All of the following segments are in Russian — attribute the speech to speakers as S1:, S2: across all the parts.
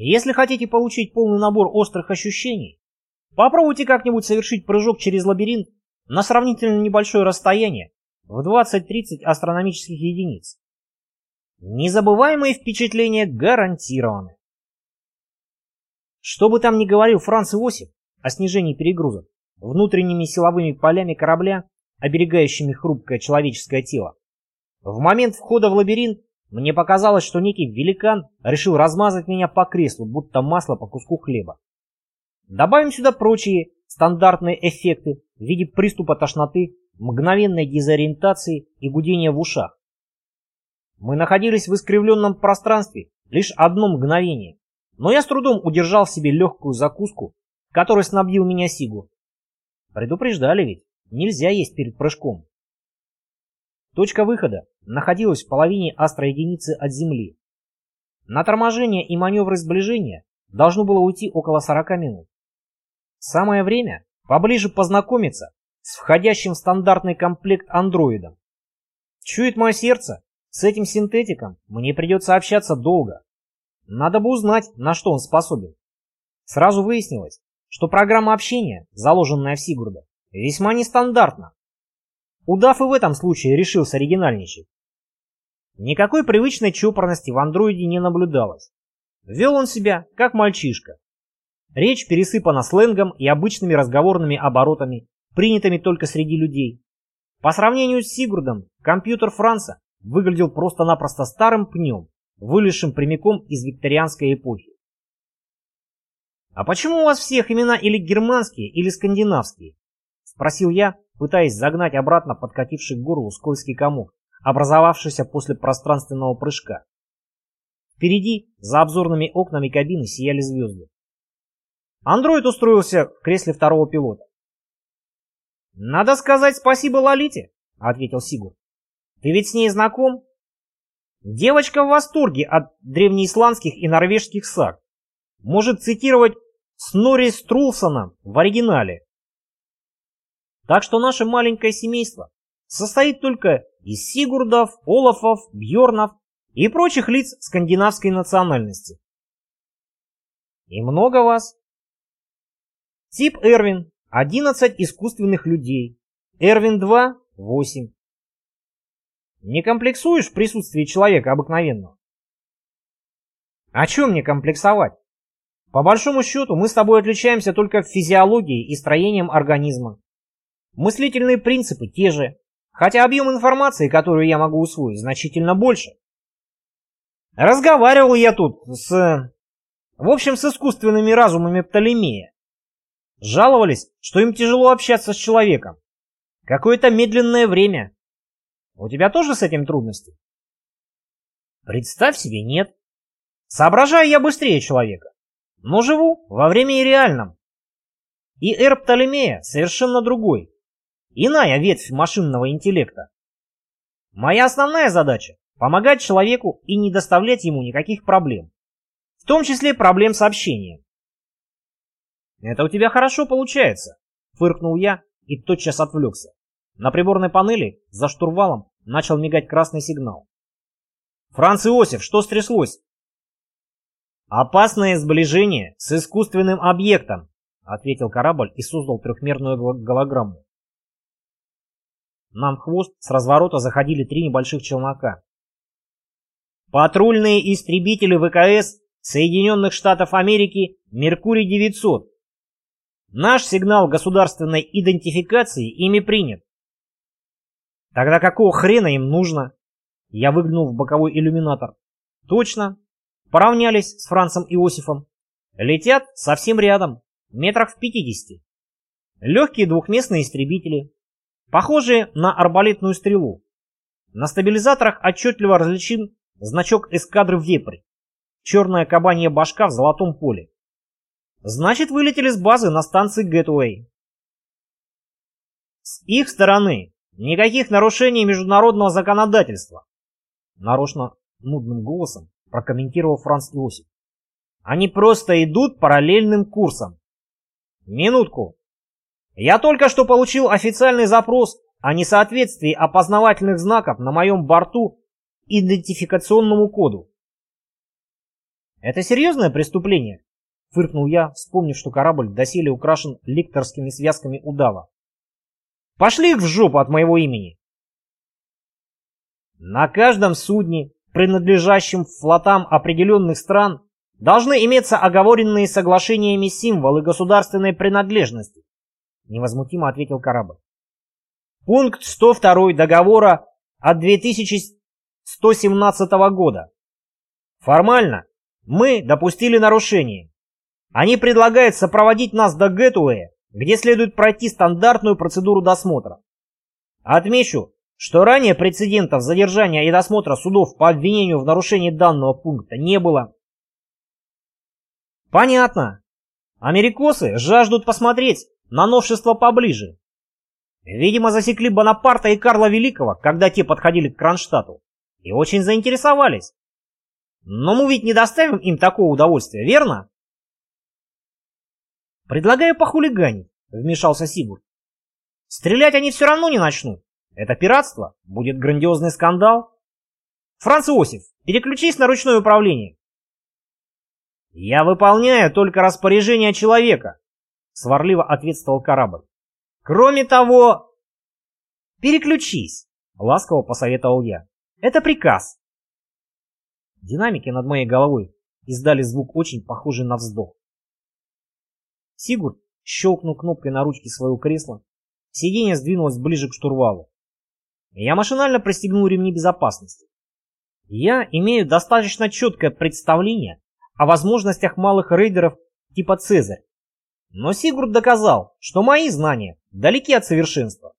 S1: Если хотите получить полный набор острых ощущений, попробуйте как-нибудь совершить прыжок через лабиринт на сравнительно небольшое расстояние в 20-30 астрономических единиц. Незабываемые впечатления гарантированы. Что бы там ни говорил Франц Иосиф о снижении перегрузок внутренними силовыми полями корабля, оберегающими хрупкое человеческое тело, в момент входа в лабиринт мне показалось, что некий великан решил размазать меня по креслу, будто масло по куску хлеба. Добавим сюда прочие стандартные эффекты в виде приступа тошноты, мгновенной дезориентации и гудения в ушах. Мы находились в искривленном пространстве лишь одно мгновение, но я с трудом удержал в себе легкую закуску, которой снабдил меня Сигу. Предупреждали ведь, нельзя есть перед прыжком. Точка выхода находилась в половине астроединицы от Земли. На торможение и маневры сближения должно было уйти около 40 минут. Самое время поближе познакомиться с входящим в стандартный комплект андроидом. Чует мое сердце, с этим синтетиком мне придется общаться долго. Надо бы узнать, на что он способен. Сразу выяснилось, что программа общения, заложенная в Сигурда, весьма нестандартна. Удав и в этом случае решил с оригинальничать. Никакой привычной чопорности в андроиде не наблюдалось. Вел он себя, как мальчишка. Речь пересыпана сленгом и обычными разговорными оборотами, принятыми только среди людей. По сравнению с Сигурдом, компьютер Франца выглядел просто-напросто старым пнем, вылезшим прямиком из викторианской эпохи. «А почему у вас всех имена или германские, или скандинавские?» — спросил я, пытаясь загнать обратно подкативший к горлу скользкий комок, образовавшийся после пространственного прыжка. Впереди, за обзорными окнами кабины, сияли звезды. Андроид устроился в кресле второго пилота. «Надо сказать спасибо Лолите», — ответил Сигур. «Ты ведь с ней знаком?» Девочка в восторге от древнеисландских и норвежских саг. Может цитировать Снори Струлсона в оригинале. Так что наше маленькое семейство состоит только из Сигурдов, Олафов, Бьорнов и прочих лиц скандинавской национальности. И много вас? Тип Эрвин – 11 искусственных людей. Эрвин-2 – 8. Не комплексуешь в присутствии человека обыкновенного? О чем мне комплексовать? По большому счету мы с тобой отличаемся только физиологией и строением организма. Мыслительные принципы те же, хотя объем информации, которую я могу усвоить, значительно больше. Разговаривал я тут с... В общем, с искусственными разумами Птолемея. Жаловались, что им тяжело общаться с человеком. Какое-то медленное время. У тебя тоже с этим трудности? Представь себе, нет. Соображаю я быстрее человека, но живу во времени реальном. И эр Птолемея совершенно другой. Иная ветвь машинного интеллекта. Моя основная задача – помогать человеку и не доставлять ему никаких проблем. В том числе проблем с общением. «Это у тебя хорошо получается», — фыркнул я и тотчас отвлекся. На приборной панели за штурвалом начал мигать красный сигнал. «Франц Иосиф, что стряслось?» «Опасное сближение с искусственным объектом», — ответил корабль и создал трехмерную голограмму. Нам в хвост с разворота заходили три небольших челнока. Патрульные истребители ВКС Соединенных Штатов Америки «Меркурий-900». Наш сигнал государственной идентификации ими принят. Тогда какого хрена им нужно? Я выглянул в боковой иллюминатор. Точно. Поравнялись с Францем Иосифом. Летят совсем рядом, метрах в пятидесяти. Легкие двухместные истребители, похожие на арбалетную стрелу. На стабилизаторах отчетливо различим значок эскадры «Вепрь». Черная кабанья башка в золотом поле. Значит, вылетели с базы на станции Гетуэй. С их стороны никаких нарушений международного законодательства. Нарочно нудным голосом прокомментировал Франц Иосиф. Они просто идут параллельным курсом. Минутку. Я только что получил официальный запрос о несоответствии опознавательных знаков на моем борту идентификационному коду. Это серьезное преступление? Фыркнул я, вспомнив, что корабль доселе украшен лекторскими связками удава. Пошли их в жопу от моего имени. На каждом судне, принадлежащем флотам определенных стран, должны иметься оговоренные соглашениями символы государственной принадлежности, невозмутимо ответил корабль. Пункт 102 договора от 2117 года. Формально мы допустили нарушение. Они предлагают сопроводить нас до Гетуэя, где следует пройти стандартную процедуру досмотра. Отмечу, что ранее прецедентов задержания и досмотра судов по обвинению в нарушении данного пункта не было. Понятно. Америкосы жаждут посмотреть на новшество поближе. Видимо, засекли Бонапарта и Карла Великого, когда те подходили к Кронштадту, и очень заинтересовались. Но мы ведь не доставим им такого удовольствия, верно? Предлагаю похулиганить, вмешался Сигурд. Стрелять они все равно не начнут. Это пиратство, будет грандиозный скандал. Франц Иосиф, переключись на ручное управление. Я выполняю только распоряжение человека, сварливо ответствовал корабль. Кроме того... Переключись, ласково посоветовал я. Это приказ. Динамики над моей головой издали звук очень похожий на вздох. Сигурд щелкнул кнопкой на ручке своего кресла. Сиденье сдвинулось ближе к штурвалу. Я машинально пристегнул ремни безопасности. Я имею достаточно четкое представление о возможностях малых рейдеров типа Цезарь. Но Сигурд доказал, что мои знания далеки от совершенства.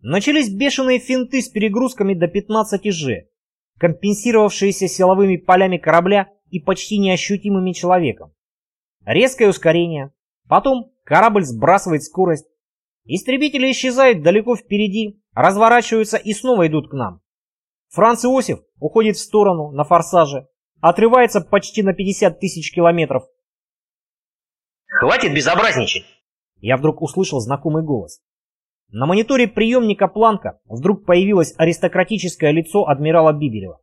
S1: Начались бешеные финты с перегрузками до 15 G, компенсировавшиеся силовыми полями корабля и почти неощутимыми человеком. Резкое ускорение, потом корабль сбрасывает скорость, истребители исчезают далеко впереди, разворачиваются и снова идут к нам. Франц Иосиф уходит в сторону на форсаже, отрывается почти на 50 тысяч километров.
S2: «Хватит безобразничать!»
S1: Я вдруг услышал знакомый голос. На мониторе приемника Планка вдруг появилось аристократическое лицо адмирала Бибелева.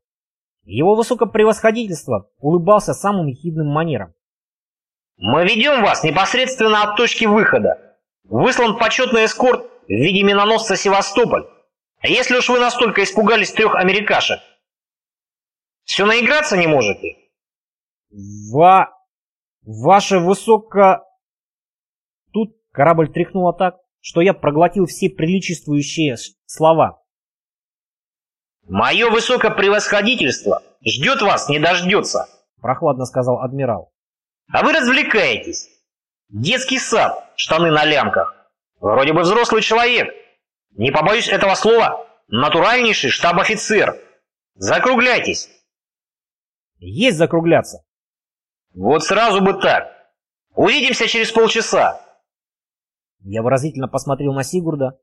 S1: Его высокопревосходительство улыбался самым ехидным манером.
S2: «Мы ведем вас непосредственно от точки выхода. Выслан почетный эскорт в виде миноносца «Севастополь». А если уж вы настолько испугались трех америкашек, все наиграться не можете?»
S1: «Ва... ваше высоко...» Тут корабль тряхнуло так, что я проглотил все приличествующие слова.
S2: «Мое высокопревосходительство ждет вас, не дождется», —
S1: прохладно сказал адмирал.
S2: «А вы развлекаетесь. Детский сад, штаны на лямках. Вроде бы взрослый человек. Не побоюсь этого слова, натуральнейший штаб-офицер. Закругляйтесь».
S1: «Есть закругляться».
S2: «Вот сразу бы так. Увидимся через полчаса».
S1: Я выразительно посмотрел на Сигурда.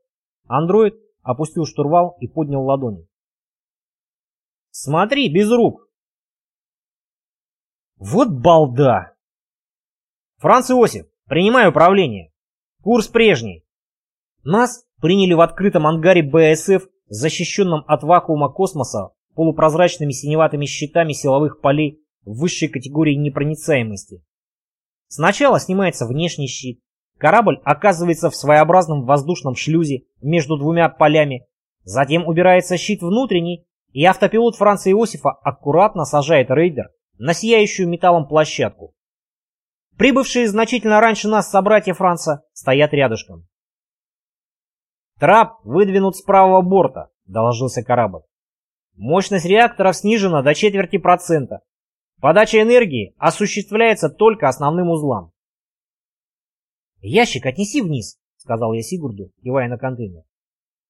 S1: Андроид опустил штурвал и поднял ладони. «Смотри, без рук!» «Вот балда!» «Франц Иосиф, принимай управление. Курс прежний. Нас приняли в открытом ангаре БСФ, защищенном от вакуума космоса полупрозрачными синеватыми щитами силовых полей высшей категории непроницаемости. Сначала снимается внешний щит, Корабль оказывается в своеобразном воздушном шлюзе между двумя полями. Затем убирается щит внутренний, и автопилот Франца Иосифа аккуратно сажает рейдер на сияющую металлом площадку. Прибывшие значительно раньше нас собратья Франца стоят рядышком. «Трап выдвинут с правого борта», — доложился корабль. «Мощность реакторов снижена до четверти процента. Подача энергии осуществляется только основным узлам. «Ящик отнеси вниз», — сказал я Сигурду, кивая на контейнер.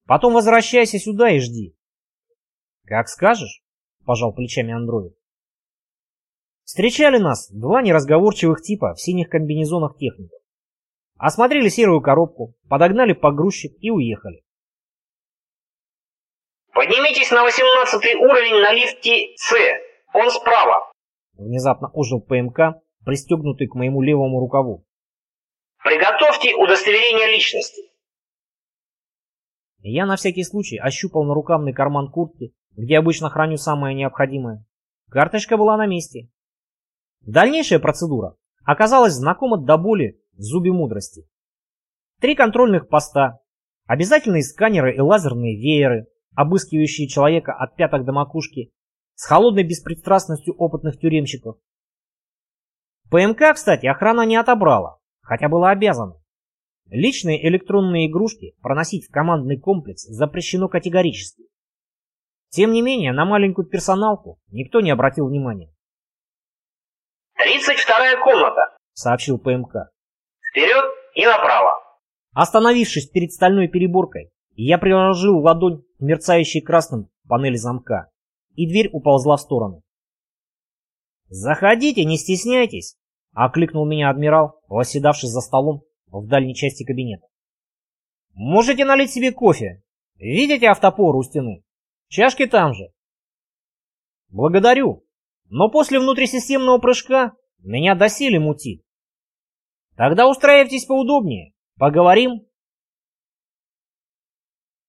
S1: «Потом возвращайся сюда и жди». «Как скажешь», — пожал плечами андроид. Встречали нас два неразговорчивых типа в синих комбинезонах техников. Осмотрели серую коробку, подогнали погрузчик и уехали.
S2: «Поднимитесь на восемнадцатый уровень на лифте С. Он справа!»
S1: Внезапно ожил ПМК, пристегнутый к моему левому рукаву.
S2: Приготовьте удостоверение личности.
S1: Я на всякий случай ощупал нарукавный карман куртки, где обычно храню самое необходимое. Карточка была на месте. Дальнейшая процедура оказалась знакома до боли в зубе мудрости. Три контрольных поста, обязательные сканеры и лазерные вееры, обыскивающие человека от пяток до макушки, с холодной беспристрастностью опытных тюремщиков. ПМК, кстати, охрана не отобрала, хотя была обязана. Личные электронные игрушки проносить в командный комплекс запрещено категорически. Тем не менее, на маленькую персоналку никто не обратил внимания.
S2: «Тридцать вторая комната», —
S1: сообщил ПМК.
S2: «Вперед и направо».
S1: Остановившись перед стальной переборкой, я приложил ладонь к мерцающей красным панели замка, и дверь уползла в сторону. «Заходите, не стесняйтесь!» — окликнул меня адмирал, восседавший за столом в дальней части кабинета. «Можете налить себе кофе. Видите автопор у стены? Чашки там же». «Благодарю, но после внутрисистемного прыжка меня доселе мутит. Тогда устраивайтесь поудобнее, поговорим